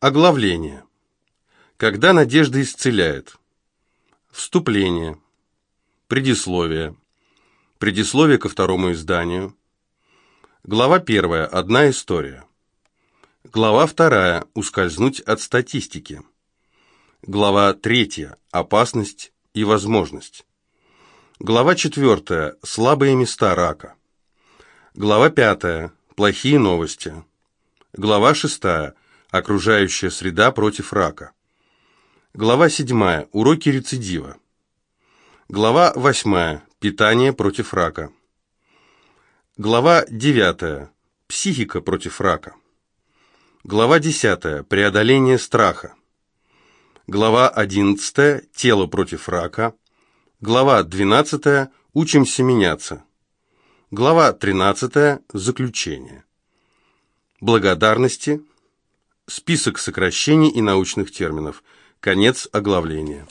Оглавление. Когда надежда исцеляет. Вступление. Предисловие. Предисловие ко второму изданию. Глава первая. Одна история. Глава вторая. Ускользнуть от статистики. Глава третья. Опасность и возможность. Глава четвертая. Слабые места рака. Глава пятая. Плохие новости. Глава шестая. Окружающая среда против рака. Глава седьмая. Уроки рецидива. Глава восьмая. Питание против рака. Глава девятая. Психика против рака. Глава десятая. Преодоление страха. Глава одиннадцатая. Тело против рака. Глава двенадцатая. Учимся меняться. Глава тринадцатая. Заключение. Благодарности. Список сокращений и научных терминов. Конец оглавления.